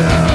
Show.